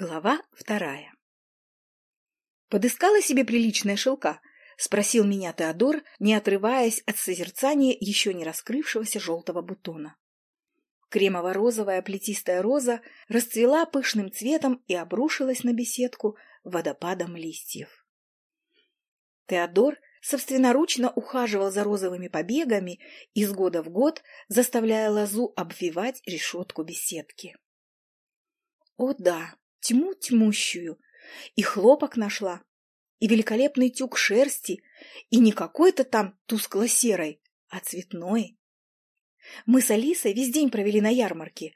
Глава вторая. «Подыскала себе приличная шелка?» — спросил меня Теодор, не отрываясь от созерцания еще не раскрывшегося желтого бутона. Кремово-розовая плетистая роза расцвела пышным цветом и обрушилась на беседку водопадом листьев. Теодор собственноручно ухаживал за розовыми побегами, из года в год заставляя лозу обвивать решетку беседки. О да, тьму тьмущую, и хлопок нашла, и великолепный тюк шерсти, и не какой-то там тускло-серой, а цветной. Мы с Алисой весь день провели на ярмарке.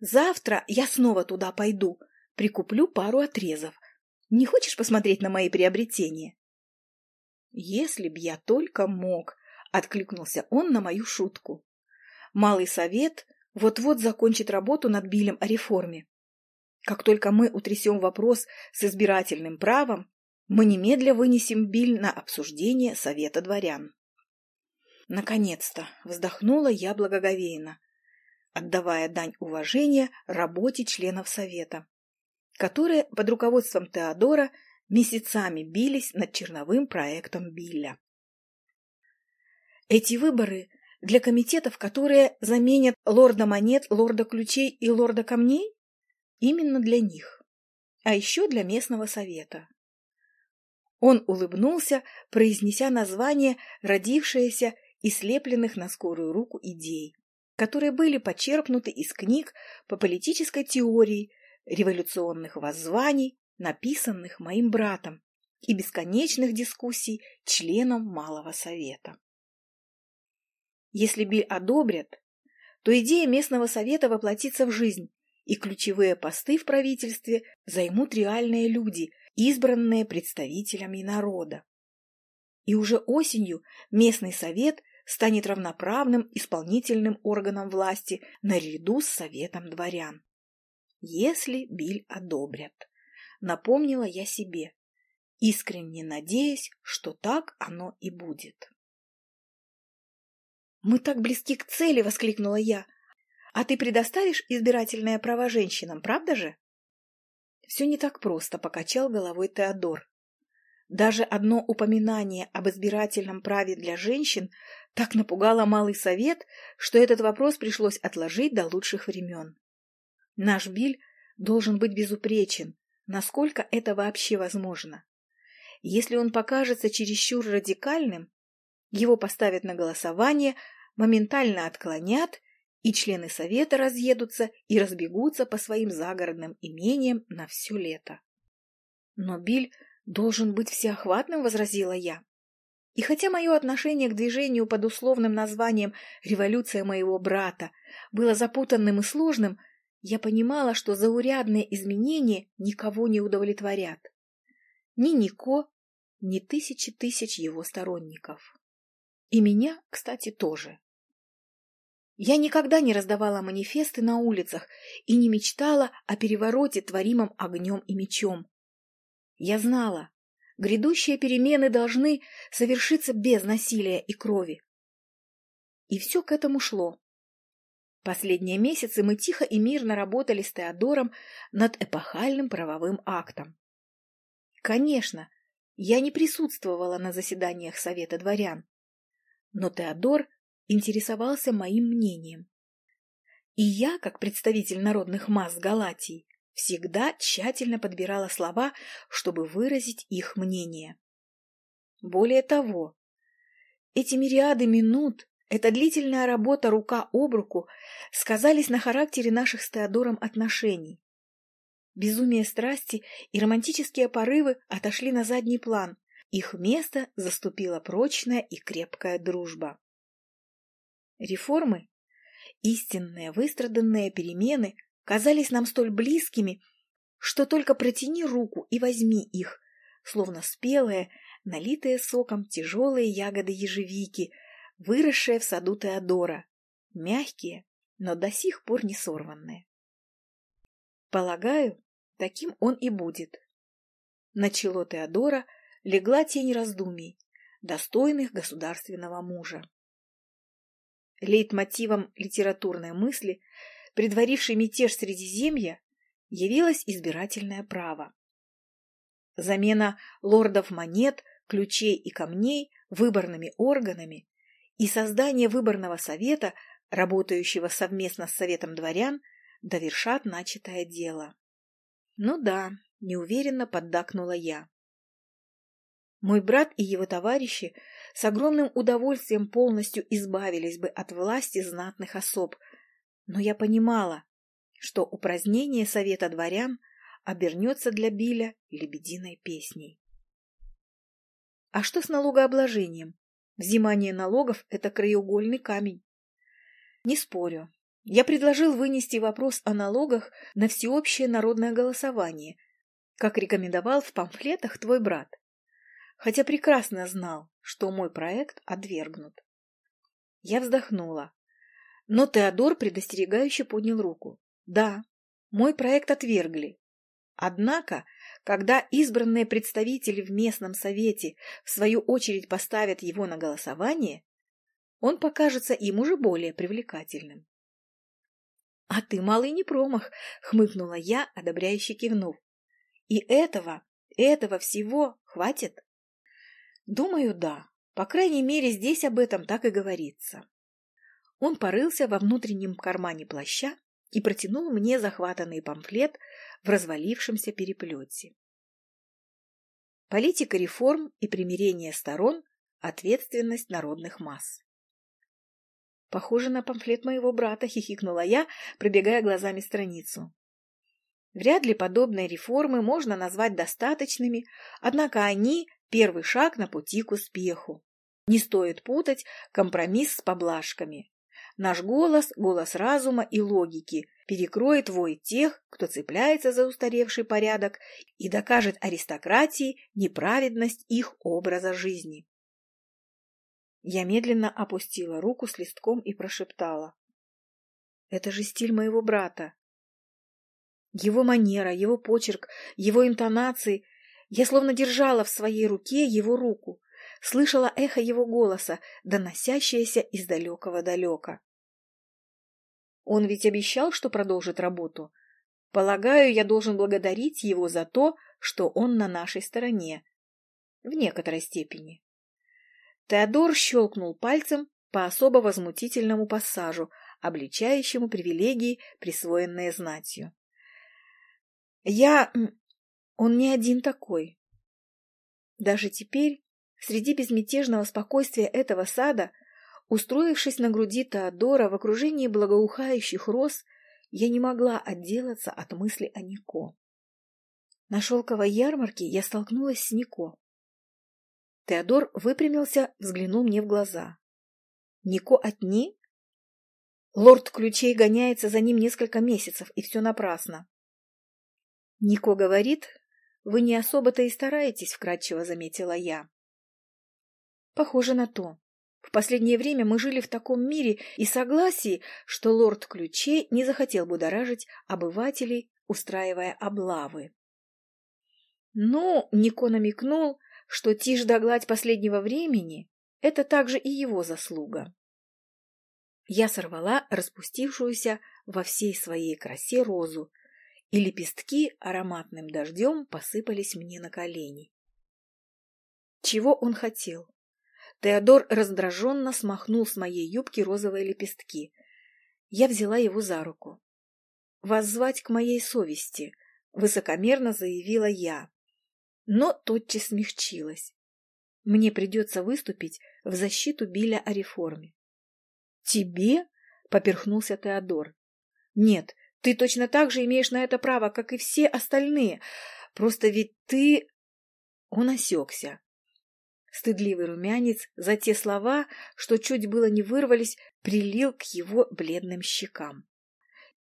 Завтра я снова туда пойду, прикуплю пару отрезов. Не хочешь посмотреть на мои приобретения? Если б я только мог, откликнулся он на мою шутку. Малый совет вот-вот закончит работу над Билем о реформе. Как только мы утрясем вопрос с избирательным правом, мы немедля вынесем биль на обсуждение Совета дворян. Наконец-то вздохнула я благоговейно, отдавая дань уважения работе членов Совета, которые под руководством Теодора месяцами бились над черновым проектом Билля. Эти выборы для комитетов, которые заменят лорда монет, лорда ключей и лорда камней? Именно для них. А еще для местного совета. Он улыбнулся, произнеся название родившееся и слепленных на скорую руку идей, которые были почерпнуты из книг по политической теории, революционных воззваний, написанных моим братом, и бесконечных дискуссий членам Малого Совета. Если Биль одобрят, то идея местного совета воплотится в жизнь, и ключевые посты в правительстве займут реальные люди, избранные представителями народа. И уже осенью местный совет станет равноправным исполнительным органом власти наряду с советом дворян. Если Биль одобрят, напомнила я себе, искренне надеясь, что так оно и будет. «Мы так близки к цели!» — воскликнула я. А ты предоставишь избирательное право женщинам, правда же? Все не так просто, покачал головой Теодор. Даже одно упоминание об избирательном праве для женщин так напугало Малый Совет, что этот вопрос пришлось отложить до лучших времен. Наш Биль должен быть безупречен, насколько это вообще возможно. Если он покажется чересчур радикальным, его поставят на голосование, моментально отклонят и члены совета разъедутся и разбегутся по своим загородным имениям на все лето. Но Биль должен быть всеохватным, возразила я. И хотя мое отношение к движению под условным названием «революция моего брата» было запутанным и сложным, я понимала, что заурядные изменения никого не удовлетворят. Ни Нико, ни тысячи тысяч его сторонников. И меня, кстати, тоже. Я никогда не раздавала манифесты на улицах и не мечтала о перевороте, творимом огнем и мечом. Я знала, грядущие перемены должны совершиться без насилия и крови. И все к этому шло. Последние месяцы мы тихо и мирно работали с Теодором над эпохальным правовым актом. Конечно, я не присутствовала на заседаниях Совета дворян, но Теодор интересовался моим мнением. И я, как представитель народных масс Галатии, всегда тщательно подбирала слова, чтобы выразить их мнение. Более того, эти мириады минут, эта длительная работа рука об руку сказались на характере наших с Теодором отношений. Безумие страсти и романтические порывы отошли на задний план, их место заступила прочная и крепкая дружба. Реформы, истинные выстраданные перемены казались нам столь близкими, что только протяни руку и возьми их, словно спелые, налитые соком тяжелые ягоды ежевики, выросшие в саду Теодора, мягкие, но до сих пор не сорванные. Полагаю, таким он и будет. На чело Теодора легла тень раздумий, достойных государственного мужа. Лейтмотивом литературной мысли, предварившей мятеж Средиземья, явилось избирательное право. Замена лордов монет, ключей и камней выборными органами и создание выборного совета, работающего совместно с советом дворян, довершат начатое дело. Ну да, неуверенно поддакнула я. Мой брат и его товарищи с огромным удовольствием полностью избавились бы от власти знатных особ, но я понимала, что упразднение совета дворян обернется для Биля лебединой песней. А что с налогообложением? Взимание налогов – это краеугольный камень. Не спорю. Я предложил вынести вопрос о налогах на всеобщее народное голосование, как рекомендовал в памфлетах твой брат, хотя прекрасно знал, что мой проект отвергнут. Я вздохнула, но Теодор предостерегающе поднял руку. Да, мой проект отвергли. Однако, когда избранные представители в местном совете в свою очередь поставят его на голосование, он покажется им уже более привлекательным. — А ты, малый, не промах, — хмыкнула я, одобряюще кивнув. — И этого, этого всего хватит? — Думаю, да. По крайней мере, здесь об этом так и говорится. Он порылся во внутреннем кармане плаща и протянул мне захватанный памфлет в развалившемся переплете. Политика реформ и примирение сторон – ответственность народных масс. Похоже на памфлет моего брата, хихикнула я, пробегая глазами страницу. Вряд ли подобные реформы можно назвать достаточными, однако они – первый шаг на пути к успеху. Не стоит путать компромисс с поблажками. Наш голос, голос разума и логики, перекроет вой тех, кто цепляется за устаревший порядок и докажет аристократии неправедность их образа жизни. Я медленно опустила руку с листком и прошептала. Это же стиль моего брата. Его манера, его почерк, его интонации. Я словно держала в своей руке его руку, слышала эхо его голоса, доносящееся из далекого далека. Он ведь обещал, что продолжит работу. Полагаю, я должен благодарить его за то, что он на нашей стороне. В некоторой степени. Теодор щелкнул пальцем по особо возмутительному пассажу, обличающему привилегии, присвоенные знатью. Я... Он не один такой. Даже теперь, среди безмятежного спокойствия этого сада, устроившись на груди Теодора в окружении благоухающих роз, я не могла отделаться от мысли о Нико. На шелковой ярмарке я столкнулась с Нико. Теодор выпрямился, взглянул мне в глаза. Нико отни? Лорд ключей гоняется за ним несколько месяцев, и все напрасно. Нико говорит, вы не особо-то и стараетесь, вкратчиво заметила я. Похоже на то. В последнее время мы жили в таком мире и согласии, что лорд ключей не захотел будоражить обывателей, устраивая облавы. Но Нико намекнул, что тишь да гладь последнего времени — это также и его заслуга. Я сорвала распустившуюся во всей своей красе розу, и лепестки ароматным дождем посыпались мне на колени. Чего он хотел? Теодор раздраженно смахнул с моей юбки розовые лепестки. Я взяла его за руку. «Воззвать к моей совести», — высокомерно заявила я но тотчас смягчилась. Мне придется выступить в защиту Биля о реформе. «Тебе?» — поперхнулся Теодор. «Нет, ты точно так же имеешь на это право, как и все остальные. Просто ведь ты...» Он осекся. Стыдливый румянец за те слова, что чуть было не вырвались, прилил к его бледным щекам.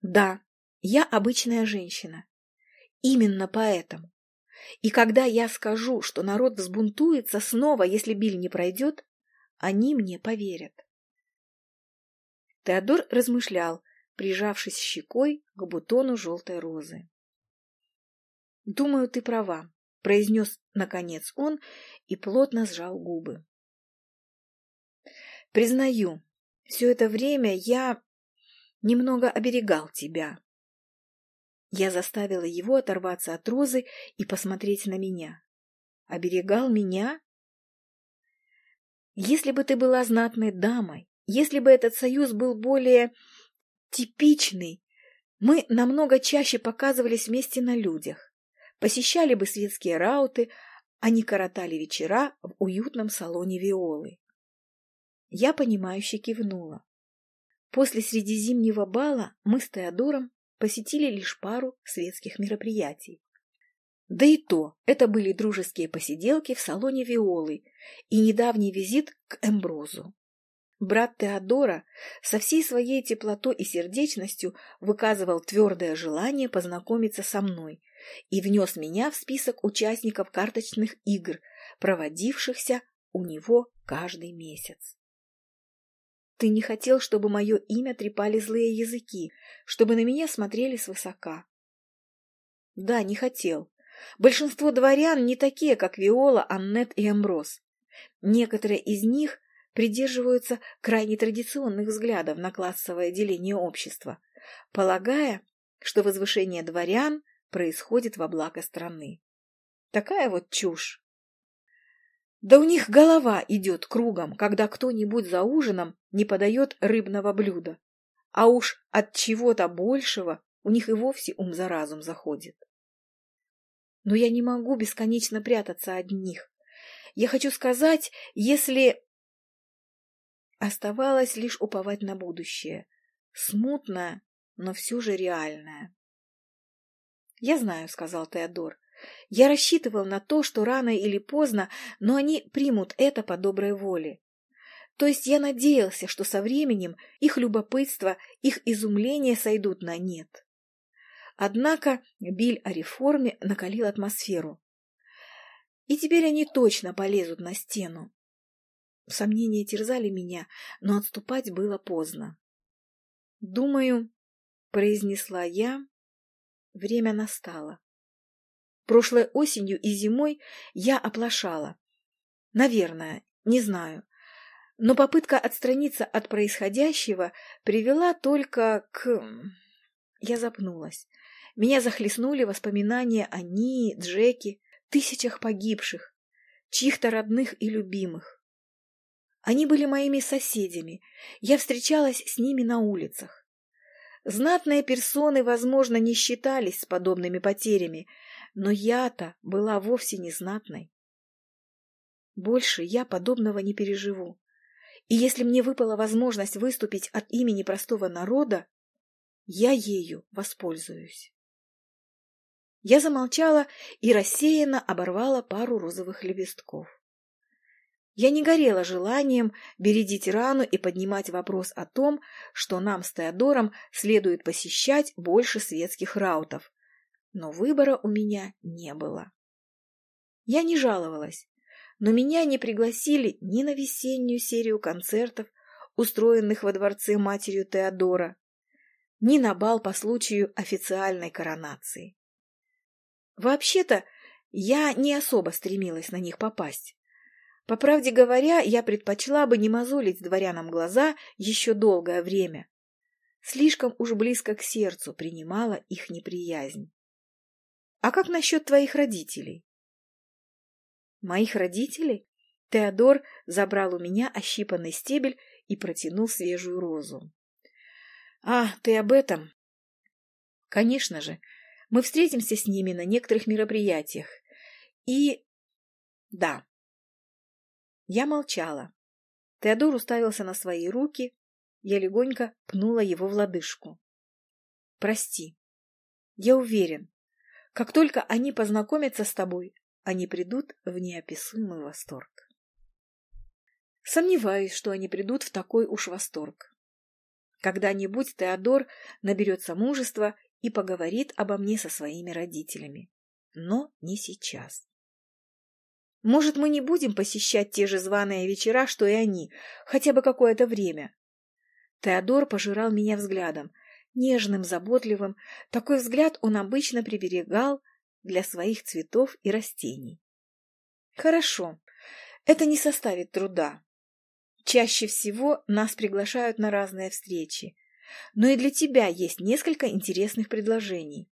«Да, я обычная женщина. Именно поэтому. И когда я скажу, что народ взбунтуется снова, если Биль не пройдет, они мне поверят. Теодор размышлял, прижавшись щекой к бутону желтой розы. «Думаю, ты права», — произнес, наконец, он и плотно сжал губы. «Признаю, все это время я немного оберегал тебя. Я заставила его оторваться от розы и посмотреть на меня. Оберегал меня? Если бы ты была знатной дамой, если бы этот союз был более типичный, мы намного чаще показывались вместе на людях, посещали бы светские рауты, а не коротали вечера в уютном салоне Виолы. Я понимающе кивнула. После средизимнего бала мы с Теодором посетили лишь пару светских мероприятий. Да и то, это были дружеские посиделки в салоне Виолы и недавний визит к Эмброзу. Брат Теодора со всей своей теплотой и сердечностью выказывал твердое желание познакомиться со мной и внес меня в список участников карточных игр, проводившихся у него каждый месяц. Ты не хотел, чтобы мое имя трепали злые языки, чтобы на меня смотрели свысока. Да, не хотел. Большинство дворян не такие, как Виола, Аннет и Амброс. Некоторые из них придерживаются крайне традиционных взглядов на классовое деление общества, полагая, что возвышение дворян происходит во благо страны. Такая вот чушь. Да у них голова идет кругом, когда кто-нибудь за ужином не подает рыбного блюда. А уж от чего-то большего у них и вовсе ум за разум заходит. Но я не могу бесконечно прятаться от них. Я хочу сказать, если... Оставалось лишь уповать на будущее. Смутное, но все же реальное. «Я знаю», — сказал Теодор. Я рассчитывал на то, что рано или поздно, но они примут это по доброй воле. То есть я надеялся, что со временем их любопытство, их изумление сойдут на нет. Однако Биль о реформе накалил атмосферу. И теперь они точно полезут на стену. Сомнения терзали меня, но отступать было поздно. «Думаю», — произнесла я, — «время настало». Прошлой осенью и зимой я оплошала. Наверное, не знаю. Но попытка отстраниться от происходящего привела только к... Я запнулась. Меня захлестнули воспоминания о Нии, Джеки, тысячах погибших, чьих-то родных и любимых. Они были моими соседями. Я встречалась с ними на улицах. Знатные персоны, возможно, не считались с подобными потерями, но я-то была вовсе не знатной. Больше я подобного не переживу. И если мне выпала возможность выступить от имени простого народа, я ею воспользуюсь. Я замолчала и рассеянно оборвала пару розовых лепестков. Я не горела желанием бередить рану и поднимать вопрос о том, что нам с Теодором следует посещать больше светских раутов, но выбора у меня не было. Я не жаловалась, но меня не пригласили ни на весеннюю серию концертов, устроенных во дворце матерью Теодора, ни на бал по случаю официальной коронации. Вообще-то, я не особо стремилась на них попасть. По правде говоря, я предпочла бы не мозолить дворянам глаза еще долгое время. Слишком уж близко к сердцу принимала их неприязнь. А как насчет твоих родителей? Моих родителей? Теодор забрал у меня ощипанный стебель и протянул свежую розу. А, ты об этом? Конечно же. Мы встретимся с ними на некоторых мероприятиях. И... Да. Я молчала. Теодор уставился на свои руки. Я легонько пнула его в лодыжку. Прости. Я уверен, как только они познакомятся с тобой, они придут в неописуемый восторг. Сомневаюсь, что они придут в такой уж восторг. Когда-нибудь Теодор наберется мужества и поговорит обо мне со своими родителями. Но не сейчас. Может, мы не будем посещать те же званые вечера, что и они, хотя бы какое-то время? Теодор пожирал меня взглядом, нежным, заботливым. Такой взгляд он обычно приберегал для своих цветов и растений. Хорошо, это не составит труда. Чаще всего нас приглашают на разные встречи, но и для тебя есть несколько интересных предложений.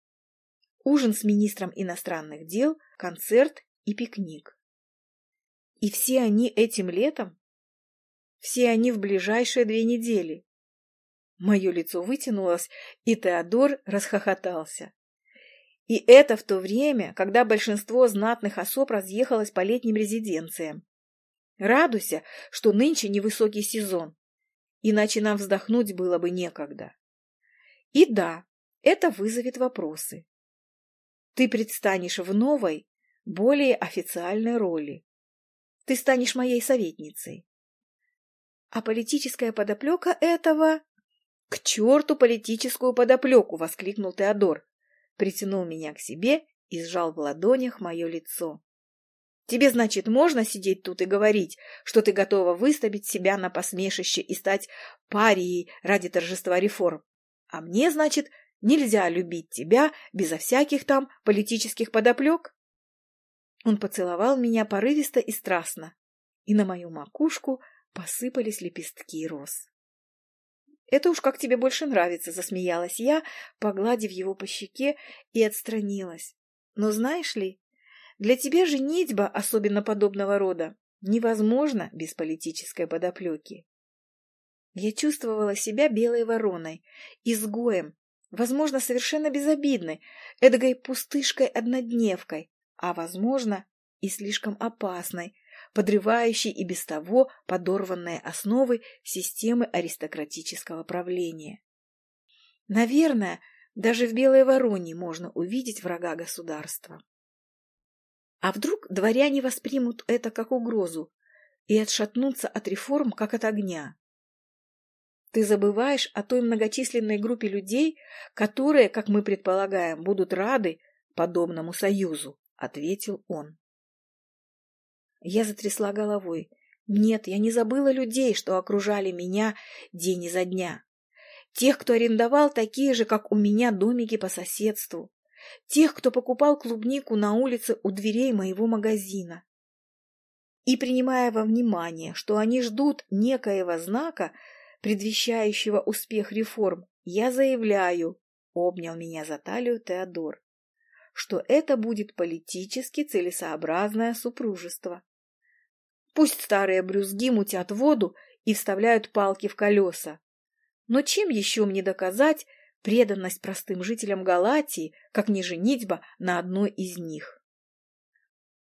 ужин с министром иностранных дел, концерт и пикник. И все они этим летом? Все они в ближайшие две недели. Мое лицо вытянулось, и Теодор расхохотался. И это в то время, когда большинство знатных особ разъехалось по летним резиденциям. Радуйся, что нынче невысокий сезон, иначе нам вздохнуть было бы некогда. И да, это вызовет вопросы. Ты предстанешь в новой, более официальной роли. Ты станешь моей советницей. А политическая подоплека этого... К черту политическую подоплеку! — воскликнул Теодор. Притянул меня к себе и сжал в ладонях мое лицо. Тебе, значит, можно сидеть тут и говорить, что ты готова выставить себя на посмешище и стать парией ради торжества реформ. А мне, значит, нельзя любить тебя безо всяких там политических подоплек? Он поцеловал меня порывисто и страстно, и на мою макушку посыпались лепестки роз. «Это уж как тебе больше нравится», — засмеялась я, погладив его по щеке и отстранилась. «Но знаешь ли, для тебя женитьба, особенно подобного рода, невозможна без политической подоплеки». Я чувствовала себя белой вороной, изгоем, возможно, совершенно безобидной, эдакой пустышкой-однодневкой, а, возможно, и слишком опасной, подрывающей и без того подорванные основы системы аристократического правления. Наверное, даже в Белой Вороне можно увидеть врага государства. А вдруг дворяне воспримут это как угрозу и отшатнутся от реформ, как от огня? Ты забываешь о той многочисленной группе людей, которые, как мы предполагаем, будут рады подобному союзу ответил он. Я затрясла головой. Нет, я не забыла людей, что окружали меня день изо дня. Тех, кто арендовал такие же, как у меня, домики по соседству. Тех, кто покупал клубнику на улице у дверей моего магазина. И принимая во внимание, что они ждут некоего знака, предвещающего успех реформ, я заявляю, обнял меня за талию Теодор, что это будет политически целесообразное супружество. Пусть старые брюзги мутят воду и вставляют палки в колеса. Но чем еще мне доказать преданность простым жителям Галатии, как не женитьба на одной из них?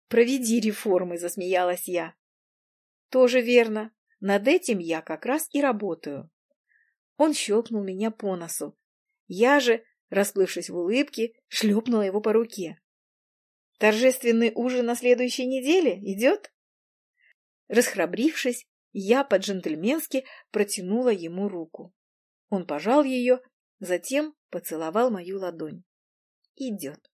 «Проведи реформы», — засмеялась я. «Тоже верно. Над этим я как раз и работаю». Он щелкнул меня по носу. Я же расплывшись в улыбке, шлепнула его по руке. «Торжественный ужин на следующей неделе идет?» Расхрабрившись, я по-джентльменски протянула ему руку. Он пожал ее, затем поцеловал мою ладонь. «Идет».